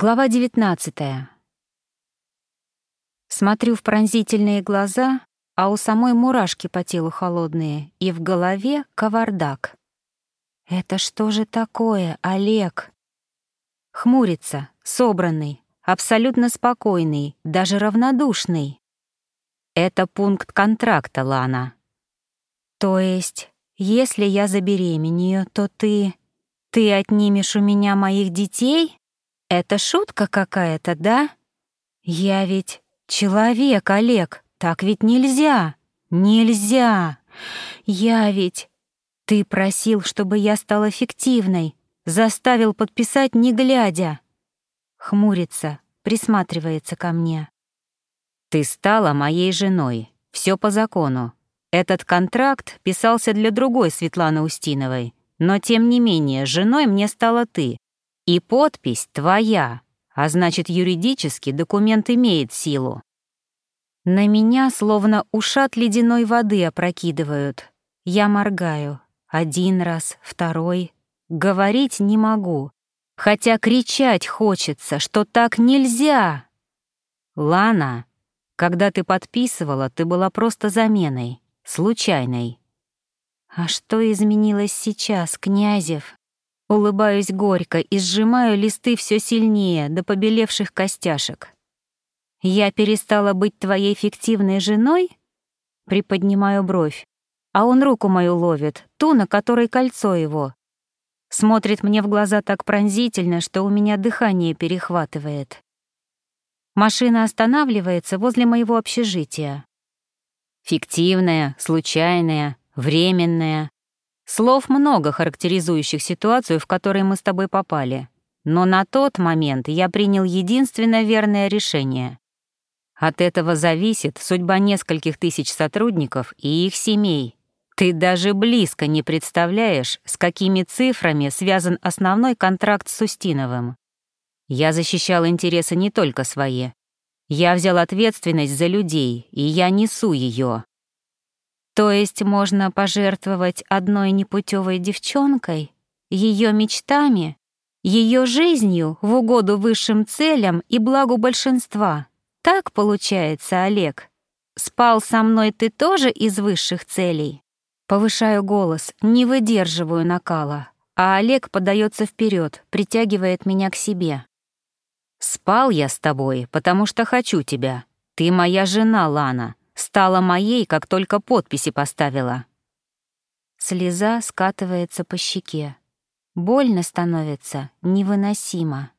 Глава 19. Смотрю в пронзительные глаза, а у самой мурашки по телу холодные, и в голове кавардак. Это что же такое, Олег? Хмурится, собранный, абсолютно спокойный, даже равнодушный. Это пункт контракта, Лана. То есть, если я забеременею, то ты... Ты отнимешь у меня моих детей? Это шутка какая-то, да? Я ведь человек, Олег, так ведь нельзя. Нельзя. Я ведь... Ты просил, чтобы я стала фиктивной, заставил подписать не глядя. Хмурится, присматривается ко мне. Ты стала моей женой, все по закону. Этот контракт писался для другой Светланы Устиновой, но тем не менее женой мне стала ты, и подпись твоя, а значит, юридически документ имеет силу. На меня словно ушат ледяной воды опрокидывают. Я моргаю. Один раз, второй. Говорить не могу. Хотя кричать хочется, что так нельзя. Лана, когда ты подписывала, ты была просто заменой, случайной. А что изменилось сейчас, Князев? Улыбаюсь горько и сжимаю листы все сильнее до побелевших костяшек. «Я перестала быть твоей фиктивной женой?» Приподнимаю бровь, а он руку мою ловит, ту, на которой кольцо его. Смотрит мне в глаза так пронзительно, что у меня дыхание перехватывает. Машина останавливается возле моего общежития. Фиктивная, случайная, временная. Слов много, характеризующих ситуацию, в которой мы с тобой попали. Но на тот момент я принял единственно верное решение. От этого зависит судьба нескольких тысяч сотрудников и их семей. Ты даже близко не представляешь, с какими цифрами связан основной контракт с Устиновым. Я защищал интересы не только свои. Я взял ответственность за людей, и я несу ее. То есть можно пожертвовать одной непутевой девчонкой, ее мечтами, ее жизнью в угоду высшим целям и благу большинства. Так получается, Олег. Спал со мной ты тоже из высших целей? Повышаю голос, не выдерживаю накала, а Олег подается вперед, притягивает меня к себе. Спал я с тобой, потому что хочу тебя. Ты моя жена, Лана. Стала моей, как только подписи поставила. Слеза скатывается по щеке. Больно становится невыносимо.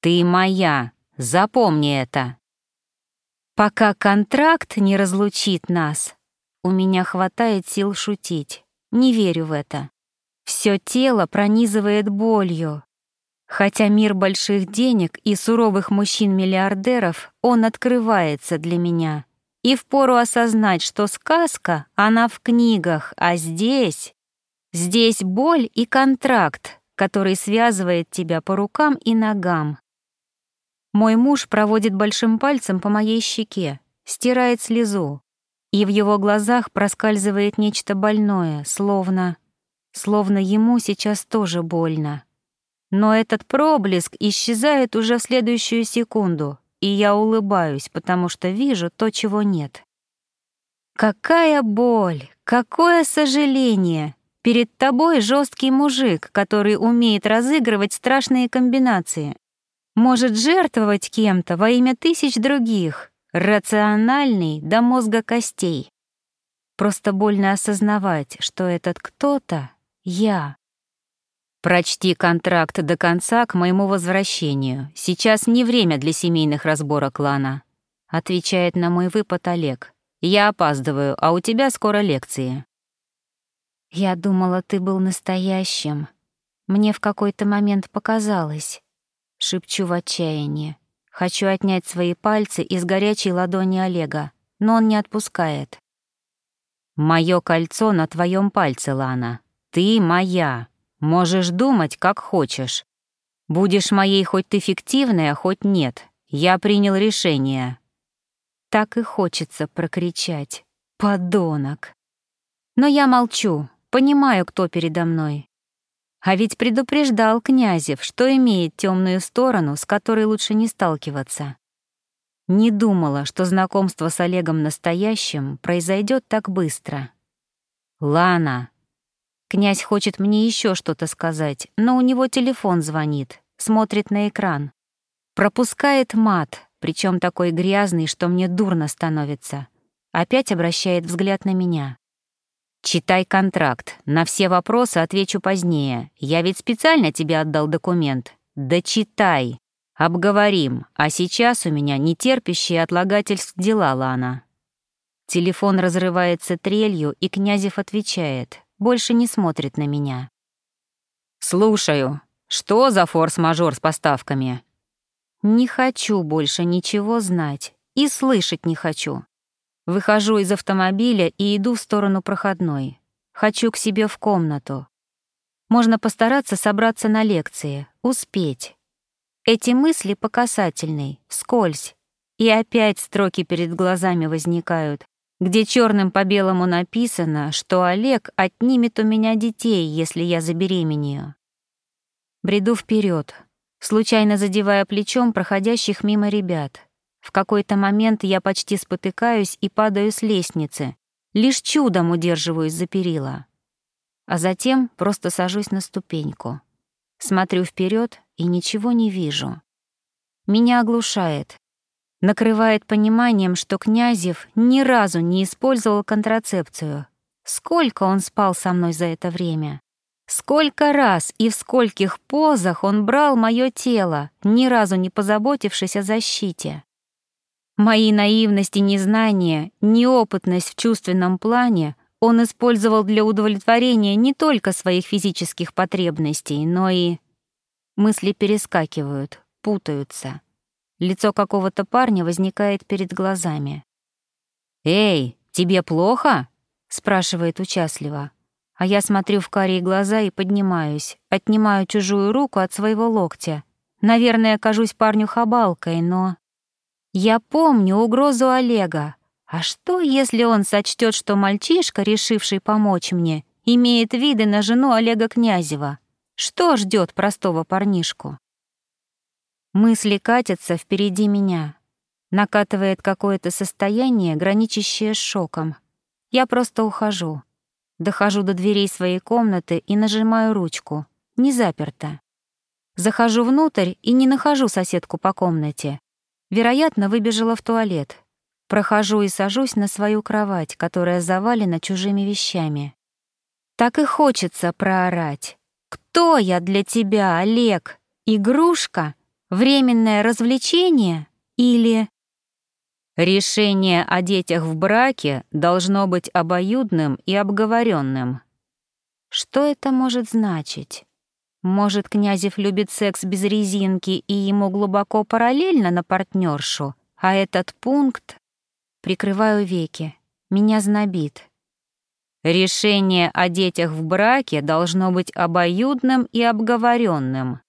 «Ты моя! Запомни это!» «Пока контракт не разлучит нас, у меня хватает сил шутить. Не верю в это. Все тело пронизывает болью. Хотя мир больших денег и суровых мужчин-миллиардеров, он открывается для меня и впору осознать, что сказка, она в книгах, а здесь... Здесь боль и контракт, который связывает тебя по рукам и ногам. Мой муж проводит большим пальцем по моей щеке, стирает слезу, и в его глазах проскальзывает нечто больное, словно... Словно ему сейчас тоже больно. Но этот проблеск исчезает уже в следующую секунду, и я улыбаюсь, потому что вижу то, чего нет. Какая боль, какое сожаление! Перед тобой жесткий мужик, который умеет разыгрывать страшные комбинации. Может жертвовать кем-то во имя тысяч других, рациональный до мозга костей. Просто больно осознавать, что этот кто-то — я. «Прочти контракт до конца к моему возвращению. Сейчас не время для семейных разборок клана», — отвечает на мой выпад Олег. «Я опаздываю, а у тебя скоро лекции». «Я думала, ты был настоящим. Мне в какой-то момент показалось». Шепчу в отчаянии. Хочу отнять свои пальцы из горячей ладони Олега, но он не отпускает. «Моё кольцо на твоем пальце, Лана. Ты моя», Можешь думать, как хочешь. Будешь моей хоть ты фиктивная, хоть нет. Я принял решение. Так и хочется прокричать. Подонок. Но я молчу, понимаю, кто передо мной. А ведь предупреждал Князев, что имеет темную сторону, с которой лучше не сталкиваться. Не думала, что знакомство с Олегом настоящим произойдет так быстро. «Лана!» Князь хочет мне еще что-то сказать, но у него телефон звонит, смотрит на экран. Пропускает мат, причем такой грязный, что мне дурно становится. Опять обращает взгляд на меня. «Читай контракт. На все вопросы отвечу позднее. Я ведь специально тебе отдал документ. Да читай!» Обговорим, а сейчас у меня нетерпящие отлагательств дела, Лана. Телефон разрывается трелью, и Князев отвечает, больше не смотрит на меня. «Слушаю. Что за форс-мажор с поставками?» «Не хочу больше ничего знать. И слышать не хочу. Выхожу из автомобиля и иду в сторону проходной. Хочу к себе в комнату. Можно постараться собраться на лекции, успеть. Эти мысли по касательной, вскользь. И опять строки перед глазами возникают, где черным по белому написано, что Олег отнимет у меня детей, если я забеременею. Бреду вперед, случайно задевая плечом проходящих мимо ребят. В какой-то момент я почти спотыкаюсь и падаю с лестницы, лишь чудом удерживаюсь за перила. А затем просто сажусь на ступеньку. Смотрю вперед и ничего не вижу. Меня оглушает. Накрывает пониманием, что Князев ни разу не использовал контрацепцию. Сколько он спал со мной за это время? Сколько раз и в скольких позах он брал мое тело, ни разу не позаботившись о защите? Мои наивность и незнание, неопытность в чувственном плане он использовал для удовлетворения не только своих физических потребностей, но и Мысли перескакивают, путаются. Лицо какого-то парня возникает перед глазами. «Эй, тебе плохо?» — спрашивает участливо. А я смотрю в карие глаза и поднимаюсь, отнимаю чужую руку от своего локтя. Наверное, кажусь парню хабалкой, но... Я помню угрозу Олега. А что, если он сочтет, что мальчишка, решивший помочь мне, имеет виды на жену Олега Князева? Что ждет простого парнишку? Мысли катятся впереди меня. Накатывает какое-то состояние, граничащее с шоком. Я просто ухожу. Дохожу до дверей своей комнаты и нажимаю ручку. Не заперто. Захожу внутрь и не нахожу соседку по комнате. Вероятно, выбежала в туалет. Прохожу и сажусь на свою кровать, которая завалена чужими вещами. Так и хочется проорать. Кто я для тебя, Олег? Игрушка? Временное развлечение? Или... Решение о детях в браке должно быть обоюдным и обговоренным. Что это может значить? Может, Князев любит секс без резинки и ему глубоко параллельно на партнершу, а этот пункт... Прикрываю веки. Меня знобит. Решение о детях в браке должно быть обоюдным и обговоренным.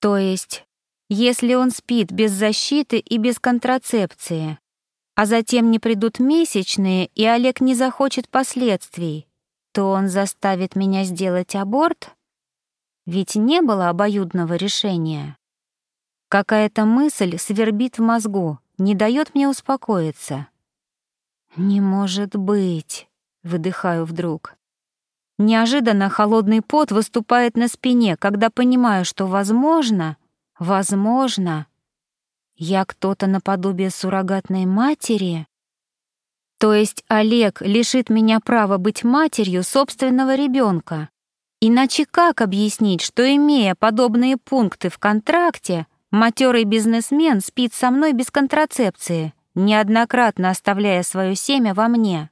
То есть, если он спит без защиты и без контрацепции, а затем не придут месячные, и Олег не захочет последствий, то он заставит меня сделать аборт? Ведь не было обоюдного решения. Какая-то мысль свербит в мозгу, не дает мне успокоиться. Не может быть. Выдыхаю вдруг. Неожиданно холодный пот выступает на спине, когда понимаю, что, возможно, возможно, я кто-то наподобие суррогатной матери? То есть Олег лишит меня права быть матерью собственного ребенка. Иначе как объяснить, что, имея подобные пункты в контракте, матерый бизнесмен спит со мной без контрацепции, неоднократно оставляя свое семя во мне?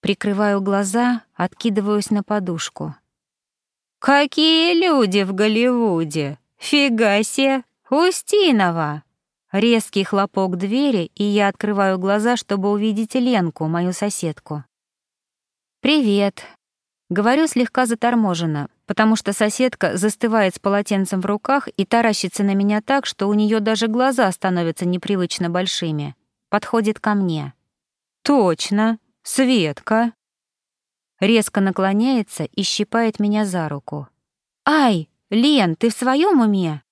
Прикрываю глаза, откидываюсь на подушку. «Какие люди в Голливуде! Фига себе! Устинова!» Резкий хлопок двери, и я открываю глаза, чтобы увидеть Ленку, мою соседку. «Привет!» Говорю слегка заторможенно, потому что соседка застывает с полотенцем в руках и таращится на меня так, что у нее даже глаза становятся непривычно большими. Подходит ко мне. «Точно!» Светка!» Резко наклоняется и щипает меня за руку. «Ай, Лен, ты в своем уме?»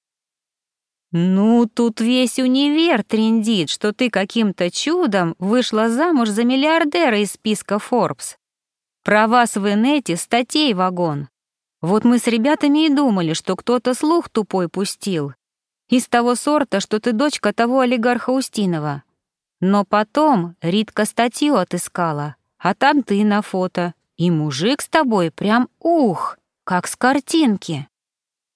«Ну, тут весь универ трендит, что ты каким-то чудом вышла замуж за миллиардера из списка Forbes. Про вас в инете статей вагон. Вот мы с ребятами и думали, что кто-то слух тупой пустил. Из того сорта, что ты дочка того олигарха Устинова. Но потом Ритка статью отыскала, а там ты на фото. И мужик с тобой прям ух, как с картинки.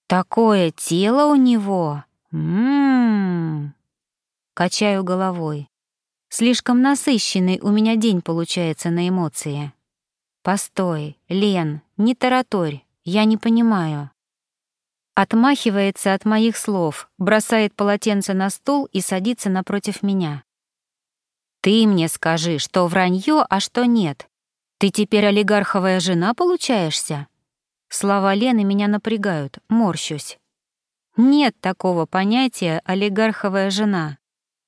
Такое тело у него. Ммм. Качаю головой. Слишком насыщенный у меня день получается на эмоции. Постой, Лен, не тараторь, я не понимаю. Отмахивается от моих слов, бросает полотенце на стол и садится напротив меня. Ты мне скажи, что вранье, а что нет. Ты теперь олигарховая жена получаешься? Слова Лены меня напрягают, морщусь. Нет такого понятия «олигарховая жена».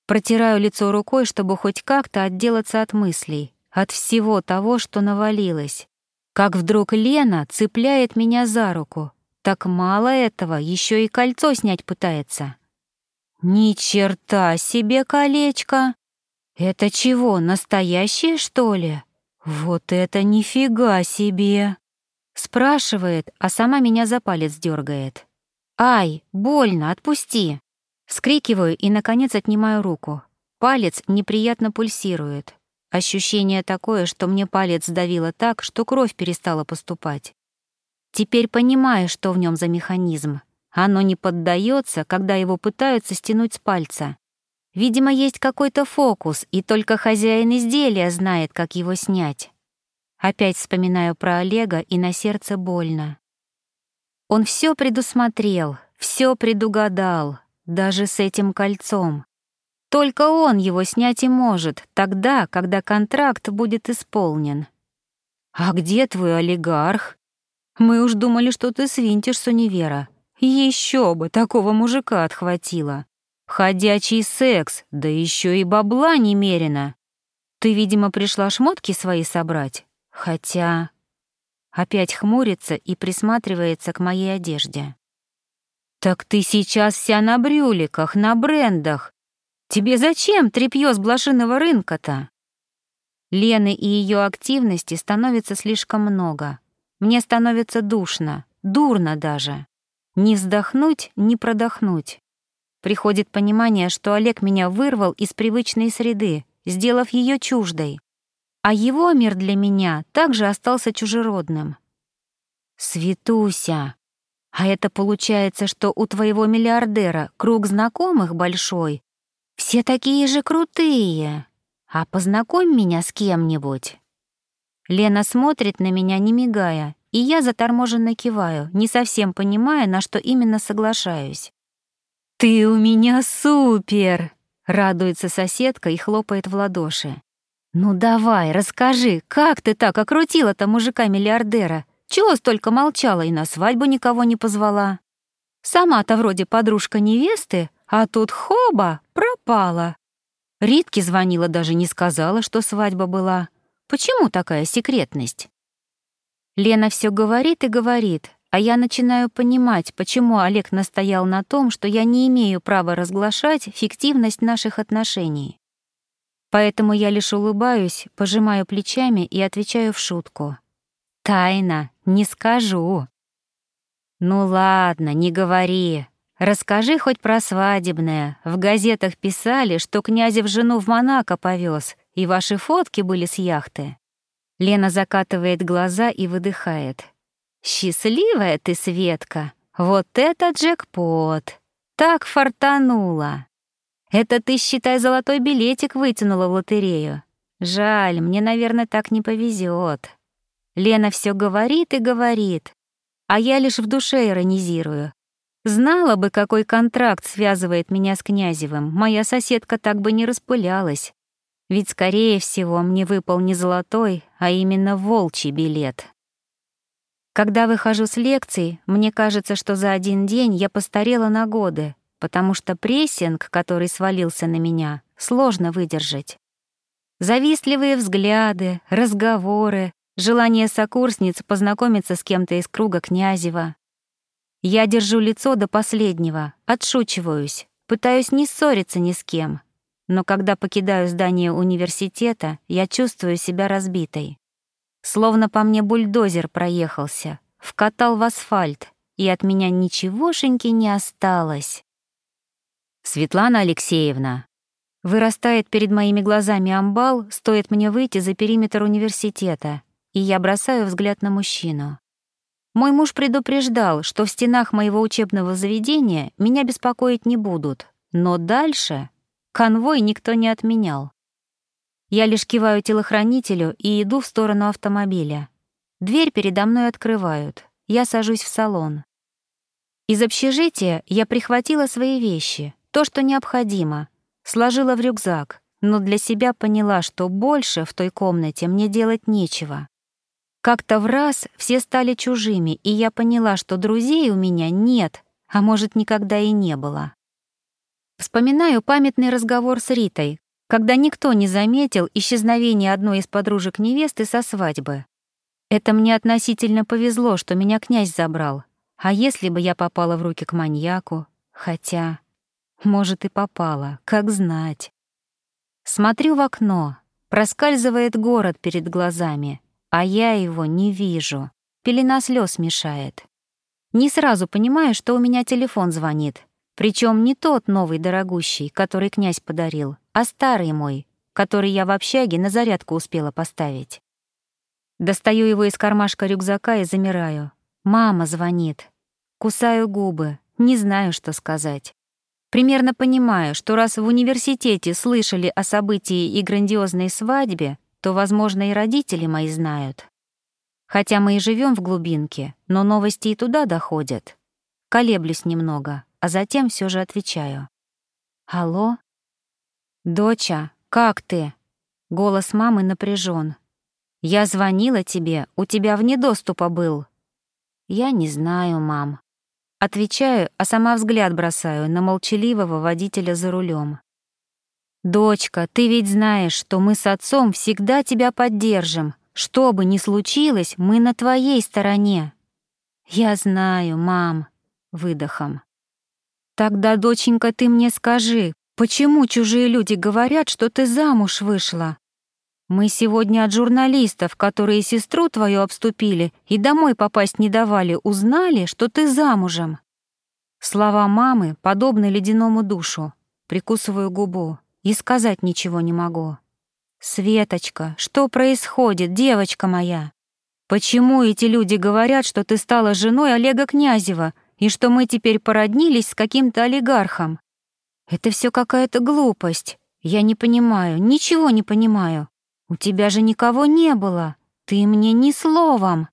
Протираю лицо рукой, чтобы хоть как-то отделаться от мыслей, от всего того, что навалилось. Как вдруг Лена цепляет меня за руку. Так мало этого, еще и кольцо снять пытается. Ни черта себе колечко! Это чего, настоящее, что ли? Вот это нифига себе! Спрашивает, а сама меня за палец дергает. «Ай, больно, отпусти!» Скрикиваю и, наконец, отнимаю руку. Палец неприятно пульсирует. Ощущение такое, что мне палец сдавило так, что кровь перестала поступать. Теперь понимаю, что в нем за механизм. Оно не поддается, когда его пытаются стянуть с пальца. Видимо, есть какой-то фокус, и только хозяин изделия знает, как его снять. Опять вспоминаю про Олега, и на сердце больно. Он все предусмотрел, все предугадал, даже с этим кольцом. Только он его снять и может, тогда, когда контракт будет исполнен. «А где твой олигарх? Мы уж думали, что ты свинтишь с универа. Еще бы, такого мужика отхватило. Ходячий секс, да еще и бабла немерено. Ты, видимо, пришла шмотки свои собрать. Хотя опять хмурится и присматривается к моей одежде. «Так ты сейчас вся на брюликах, на брендах. Тебе зачем тряпьё с блошиного рынка-то?» Лены и ее активности становится слишком много. Мне становится душно, дурно даже. Не вздохнуть, не продохнуть. Приходит понимание, что Олег меня вырвал из привычной среды, сделав ее чуждой а его мир для меня также остался чужеродным. Светуся, а это получается, что у твоего миллиардера круг знакомых большой, все такие же крутые. А познакомь меня с кем-нибудь. Лена смотрит на меня, не мигая, и я заторможенно киваю, не совсем понимая, на что именно соглашаюсь. «Ты у меня супер!» — радуется соседка и хлопает в ладоши. «Ну давай, расскажи, как ты так окрутила-то мужика-миллиардера? Чего столько молчала и на свадьбу никого не позвала? Сама-то вроде подружка невесты, а тут хоба, пропала. Ритке звонила, даже не сказала, что свадьба была. Почему такая секретность?» Лена все говорит и говорит, а я начинаю понимать, почему Олег настоял на том, что я не имею права разглашать фиктивность наших отношений. Поэтому я лишь улыбаюсь, пожимаю плечами и отвечаю в шутку. «Тайна, не скажу». «Ну ладно, не говори. Расскажи хоть про свадебное. В газетах писали, что князев жену в Монако повез, и ваши фотки были с яхты». Лена закатывает глаза и выдыхает. «Счастливая ты, Светка! Вот это джекпот! Так фартануло!» Это ты, считай, золотой билетик вытянула в лотерею. Жаль, мне, наверное, так не повезет. Лена все говорит и говорит, а я лишь в душе иронизирую. Знала бы, какой контракт связывает меня с Князевым, моя соседка так бы не распылялась. Ведь, скорее всего, мне выпал не золотой, а именно волчий билет. Когда выхожу с лекций, мне кажется, что за один день я постарела на годы, потому что прессинг, который свалился на меня, сложно выдержать. Завистливые взгляды, разговоры, желание сокурсниц познакомиться с кем-то из круга Князева. Я держу лицо до последнего, отшучиваюсь, пытаюсь не ссориться ни с кем. Но когда покидаю здание университета, я чувствую себя разбитой. Словно по мне бульдозер проехался, вкатал в асфальт, и от меня ничегошеньки не осталось. «Светлана Алексеевна!» Вырастает перед моими глазами амбал, стоит мне выйти за периметр университета, и я бросаю взгляд на мужчину. Мой муж предупреждал, что в стенах моего учебного заведения меня беспокоить не будут, но дальше конвой никто не отменял. Я лишь киваю телохранителю и иду в сторону автомобиля. Дверь передо мной открывают. Я сажусь в салон. Из общежития я прихватила свои вещи, то, что необходимо, сложила в рюкзак, но для себя поняла, что больше в той комнате мне делать нечего. Как-то в раз все стали чужими, и я поняла, что друзей у меня нет, а может, никогда и не было. Вспоминаю памятный разговор с Ритой, когда никто не заметил исчезновение одной из подружек невесты со свадьбы. Это мне относительно повезло, что меня князь забрал. А если бы я попала в руки к маньяку? Хотя... Может, и попала, как знать. Смотрю в окно. Проскальзывает город перед глазами, а я его не вижу. Пелена слез мешает. Не сразу понимаю, что у меня телефон звонит. Причем не тот новый дорогущий, который князь подарил, а старый мой, который я в общаге на зарядку успела поставить. Достаю его из кармашка рюкзака и замираю. Мама звонит. Кусаю губы, не знаю, что сказать. Примерно понимаю, что раз в университете слышали о событии и грандиозной свадьбе, то, возможно, и родители мои знают. Хотя мы и живем в глубинке, но новости и туда доходят. Колеблюсь немного, а затем все же отвечаю. «Алло?» «Доча, как ты?» Голос мамы напряжен. «Я звонила тебе, у тебя вне доступа был». «Я не знаю, мам». Отвечаю, а сама взгляд бросаю на молчаливого водителя за рулем. «Дочка, ты ведь знаешь, что мы с отцом всегда тебя поддержим. Что бы ни случилось, мы на твоей стороне». «Я знаю, мам», — выдохом. «Тогда, доченька, ты мне скажи, почему чужие люди говорят, что ты замуж вышла? Мы сегодня от журналистов, которые сестру твою обступили и домой попасть не давали, узнали, что ты замужем. Слова мамы подобны ледяному душу. Прикусываю губу и сказать ничего не могу. Светочка, что происходит, девочка моя? Почему эти люди говорят, что ты стала женой Олега Князева и что мы теперь породнились с каким-то олигархом? Это все какая-то глупость. Я не понимаю, ничего не понимаю. У тебя же никого не было, ты мне ни словом.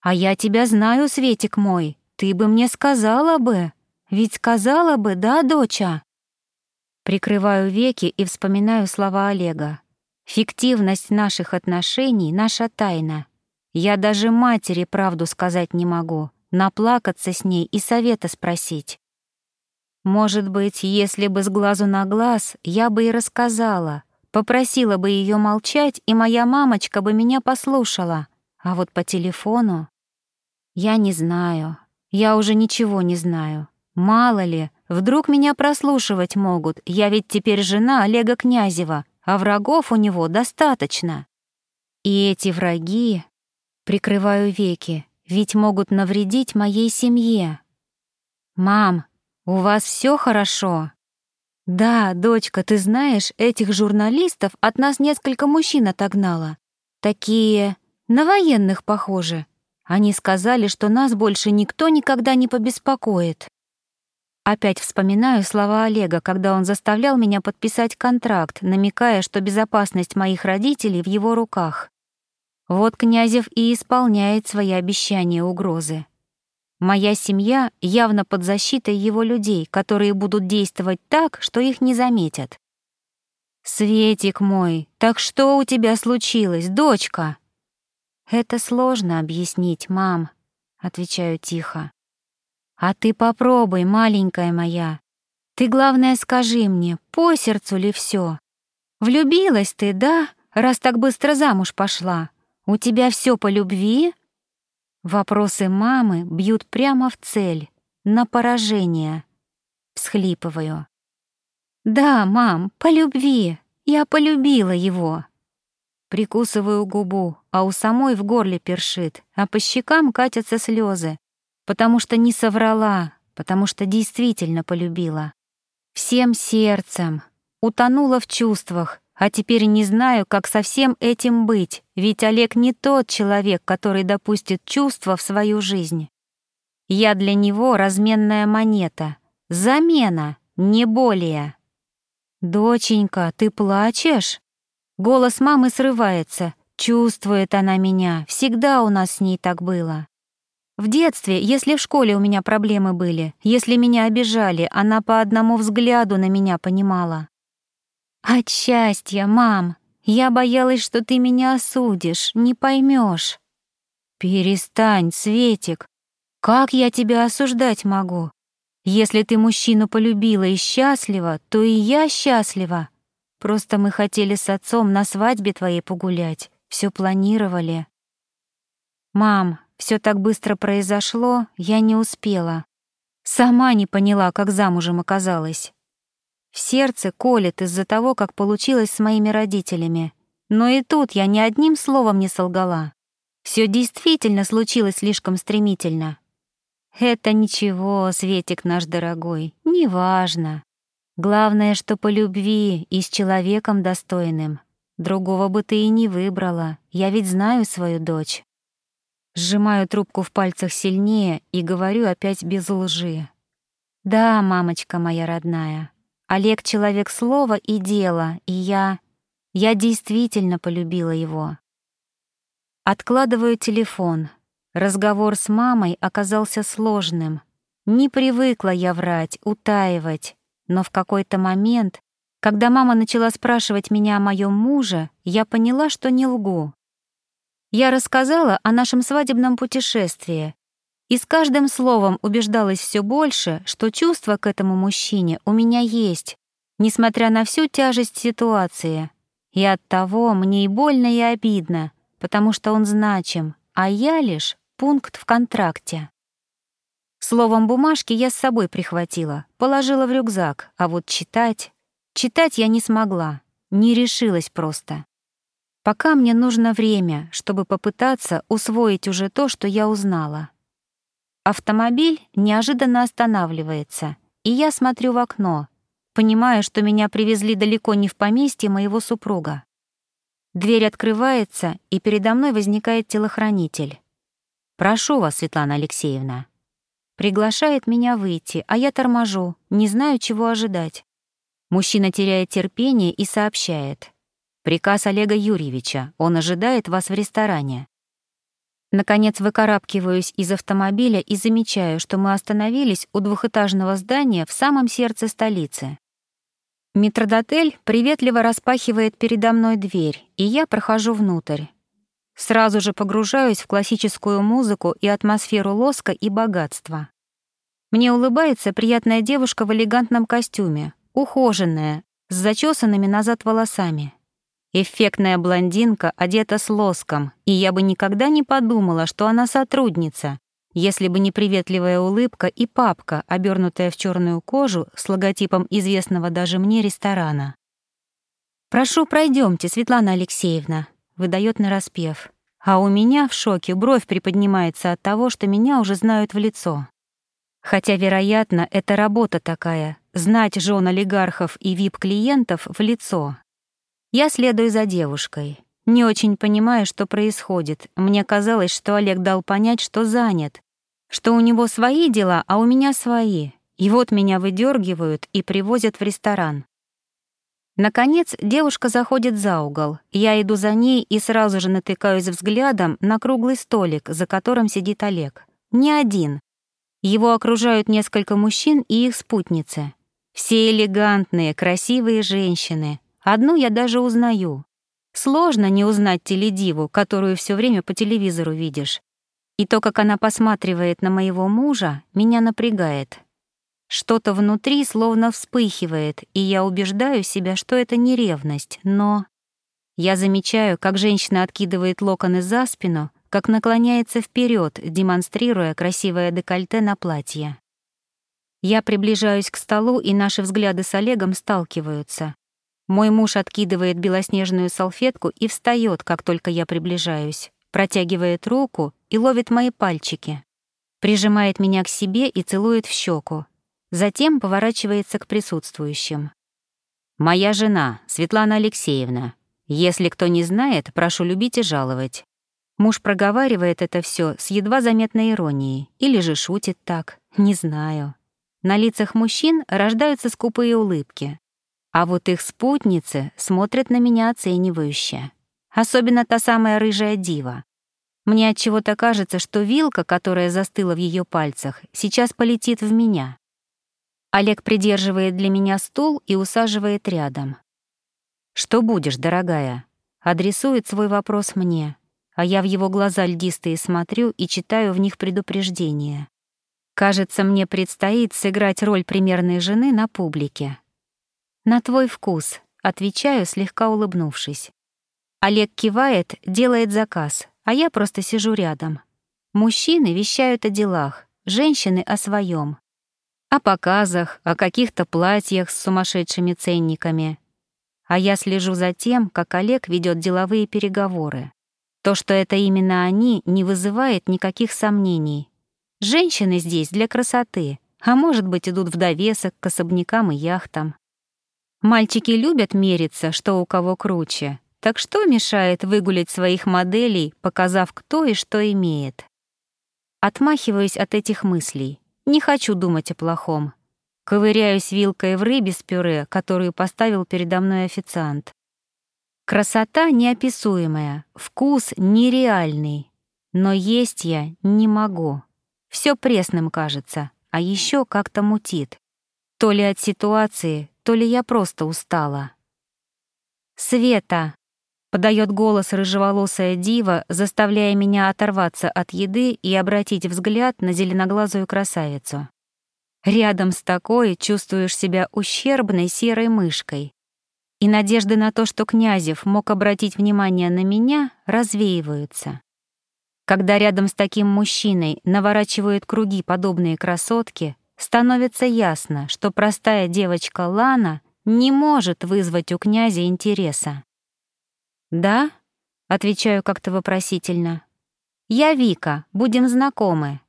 А я тебя знаю, Светик мой, ты бы мне сказала бы. Ведь сказала бы, да, доча?» Прикрываю веки и вспоминаю слова Олега. «Фиктивность наших отношений — наша тайна. Я даже матери правду сказать не могу, наплакаться с ней и совета спросить. Может быть, если бы с глазу на глаз, я бы и рассказала, Попросила бы ее молчать, и моя мамочка бы меня послушала. А вот по телефону... Я не знаю. Я уже ничего не знаю. Мало ли, вдруг меня прослушивать могут. Я ведь теперь жена Олега Князева, а врагов у него достаточно. И эти враги... Прикрываю веки, ведь могут навредить моей семье. «Мам, у вас все хорошо?» «Да, дочка, ты знаешь, этих журналистов от нас несколько мужчин отогнало. Такие... на военных похожи. Они сказали, что нас больше никто никогда не побеспокоит». Опять вспоминаю слова Олега, когда он заставлял меня подписать контракт, намекая, что безопасность моих родителей в его руках. Вот Князев и исполняет свои обещания угрозы. Моя семья явно под защитой его людей, которые будут действовать так, что их не заметят. «Светик мой, так что у тебя случилось, дочка?» «Это сложно объяснить, мам», — отвечаю тихо. «А ты попробуй, маленькая моя. Ты, главное, скажи мне, по сердцу ли все? Влюбилась ты, да, раз так быстро замуж пошла? У тебя все по любви?» Вопросы мамы бьют прямо в цель, на поражение. Всхлипываю. «Да, мам, по любви. Я полюбила его». Прикусываю губу, а у самой в горле першит, а по щекам катятся слезы, потому что не соврала, потому что действительно полюбила. Всем сердцем, утонула в чувствах, а теперь не знаю, как со всем этим быть, ведь Олег не тот человек, который допустит чувства в свою жизнь. Я для него разменная монета, замена, не более. «Доченька, ты плачешь?» Голос мамы срывается. Чувствует она меня, всегда у нас с ней так было. В детстве, если в школе у меня проблемы были, если меня обижали, она по одному взгляду на меня понимала. От счастья, мам. Я боялась, что ты меня осудишь, не поймешь. Перестань, Светик. Как я тебя осуждать могу? Если ты мужчину полюбила и счастлива, то и я счастлива. Просто мы хотели с отцом на свадьбе твоей погулять, все планировали. Мам, все так быстро произошло, я не успела. Сама не поняла, как замужем оказалась. Сердце колет из-за того, как получилось с моими родителями. Но и тут я ни одним словом не солгала. Все действительно случилось слишком стремительно. Это ничего, Светик наш дорогой, неважно. Главное, что по любви и с человеком достойным. Другого бы ты и не выбрала, я ведь знаю свою дочь. Сжимаю трубку в пальцах сильнее и говорю опять без лжи. Да, мамочка моя родная, Олег — человек слова и дела, и я... Я действительно полюбила его. Откладываю телефон. Разговор с мамой оказался сложным. Не привыкла я врать, утаивать, но в какой-то момент, когда мама начала спрашивать меня о моем муже, я поняла, что не лгу. Я рассказала о нашем свадебном путешествии, и с каждым словом убеждалась все больше, что чувство к этому мужчине у меня есть, несмотря на всю тяжесть ситуации. И от того мне и больно, и обидно, потому что он значим, а я лишь пункт в контракте. Словом, бумажки я с собой прихватила, положила в рюкзак, а вот читать... Читать я не смогла, не решилась просто. Пока мне нужно время, чтобы попытаться усвоить уже то, что я узнала. Автомобиль неожиданно останавливается, и я смотрю в окно, понимая, что меня привезли далеко не в поместье моего супруга. Дверь открывается, и передо мной возникает телохранитель. «Прошу вас, Светлана Алексеевна». Приглашает меня выйти, а я торможу, не знаю, чего ожидать. Мужчина теряет терпение и сообщает. «Приказ Олега Юрьевича, он ожидает вас в ресторане». Наконец выкарабкиваюсь из автомобиля и замечаю, что мы остановились у двухэтажного здания в самом сердце столицы. Митродотель приветливо распахивает передо мной дверь, и я прохожу внутрь. Сразу же погружаюсь в классическую музыку и атмосферу лоска и богатства. Мне улыбается приятная девушка в элегантном костюме, ухоженная, с зачесанными назад волосами. Эффектная блондинка одета с лоском, и я бы никогда не подумала, что она сотрудница, если бы не приветливая улыбка и папка, обернутая в черную кожу с логотипом известного даже мне ресторана. «Прошу, пройдемте, Светлана Алексеевна», — выдает нараспев. А у меня в шоке бровь приподнимается от того, что меня уже знают в лицо. Хотя, вероятно, это работа такая — знать жен олигархов и вип-клиентов в лицо. Я следую за девушкой. Не очень понимаю, что происходит. Мне казалось, что Олег дал понять, что занят, что у него свои дела, а у меня свои. И вот меня выдергивают и привозят в ресторан. Наконец, девушка заходит за угол. Я иду за ней и сразу же натыкаюсь взглядом на круглый столик, за которым сидит Олег. Не один. Его окружают несколько мужчин и их спутницы. Все элегантные, красивые женщины, Одну я даже узнаю. Сложно не узнать теледиву, которую все время по телевизору видишь. И то, как она посматривает на моего мужа, меня напрягает. Что-то внутри словно вспыхивает, и я убеждаю себя, что это не ревность, но... Я замечаю, как женщина откидывает локоны за спину, как наклоняется вперед, демонстрируя красивое декольте на платье. Я приближаюсь к столу, и наши взгляды с Олегом сталкиваются. Мой муж откидывает белоснежную салфетку и встает, как только я приближаюсь, протягивает руку и ловит мои пальчики. Прижимает меня к себе и целует в щеку. Затем поворачивается к присутствующим. «Моя жена, Светлана Алексеевна. Если кто не знает, прошу любить и жаловать». Муж проговаривает это все с едва заметной иронией или же шутит так, не знаю. На лицах мужчин рождаются скупые улыбки, а вот их спутницы смотрят на меня оценивающе. Особенно та самая рыжая дива. Мне от чего-то кажется, что вилка, которая застыла в ее пальцах, сейчас полетит в меня. Олег придерживает для меня стул и усаживает рядом. «Что будешь, дорогая?» Адресует свой вопрос мне, а я в его глаза льдистые смотрю и читаю в них предупреждение. Кажется, мне предстоит сыграть роль примерной жены на публике. «На твой вкус», — отвечаю, слегка улыбнувшись. Олег кивает, делает заказ, а я просто сижу рядом. Мужчины вещают о делах, женщины — о своем о показах, о каких-то платьях с сумасшедшими ценниками. А я слежу за тем, как Олег ведет деловые переговоры. То, что это именно они, не вызывает никаких сомнений. Женщины здесь для красоты, а может быть, идут в довесок к особнякам и яхтам. Мальчики любят мериться, что у кого круче, так что мешает выгулять своих моделей, показав, кто и что имеет? Отмахиваюсь от этих мыслей. Не хочу думать о плохом. Ковыряюсь вилкой в рыбе с пюре, которую поставил передо мной официант. Красота неописуемая, вкус нереальный. Но есть я не могу. Все пресным кажется, а еще как-то мутит. То ли от ситуации, то ли я просто устала. «Света!» — подает голос рыжеволосая дива, заставляя меня оторваться от еды и обратить взгляд на зеленоглазую красавицу. Рядом с такой чувствуешь себя ущербной серой мышкой. И надежды на то, что Князев мог обратить внимание на меня, развеиваются. Когда рядом с таким мужчиной наворачивают круги подобные красотки, становится ясно, что простая девочка Лана не может вызвать у князя интереса. «Да?» — отвечаю как-то вопросительно. «Я Вика, будем знакомы».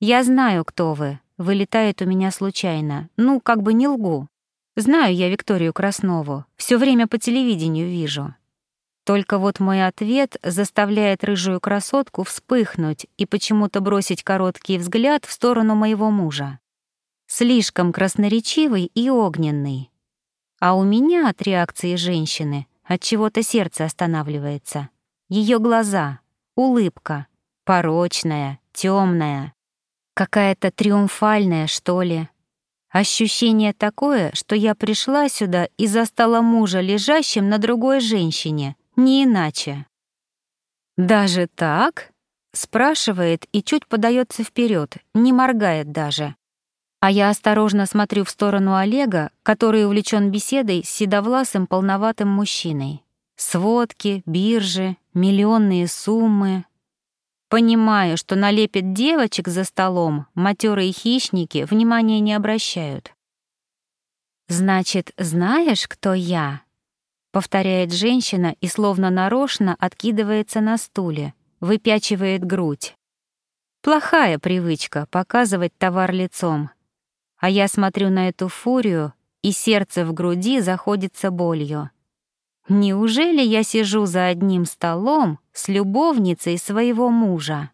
«Я знаю, кто вы», — вылетает у меня случайно. Ну, как бы не лгу. Знаю я Викторию Краснову, все время по телевидению вижу. Только вот мой ответ заставляет рыжую красотку вспыхнуть и почему-то бросить короткий взгляд в сторону моего мужа. Слишком красноречивый и огненный. А у меня от реакции женщины от чего-то сердце останавливается. Ее глаза, улыбка, порочная, темная, какая-то триумфальная, что ли. Ощущение такое, что я пришла сюда и застала мужа лежащим на другой женщине, не иначе. «Даже так?» — спрашивает и чуть подается вперед, не моргает даже. А я осторожно смотрю в сторону Олега, который увлечен беседой с седовласым полноватым мужчиной. Сводки, биржи, миллионные суммы. Понимаю, что налепит девочек за столом, матерые хищники внимания не обращают. «Значит, знаешь, кто я?» — повторяет женщина и словно нарочно откидывается на стуле, выпячивает грудь. Плохая привычка — показывать товар лицом, а я смотрю на эту фурию, и сердце в груди заходится болью. Неужели я сижу за одним столом с любовницей своего мужа?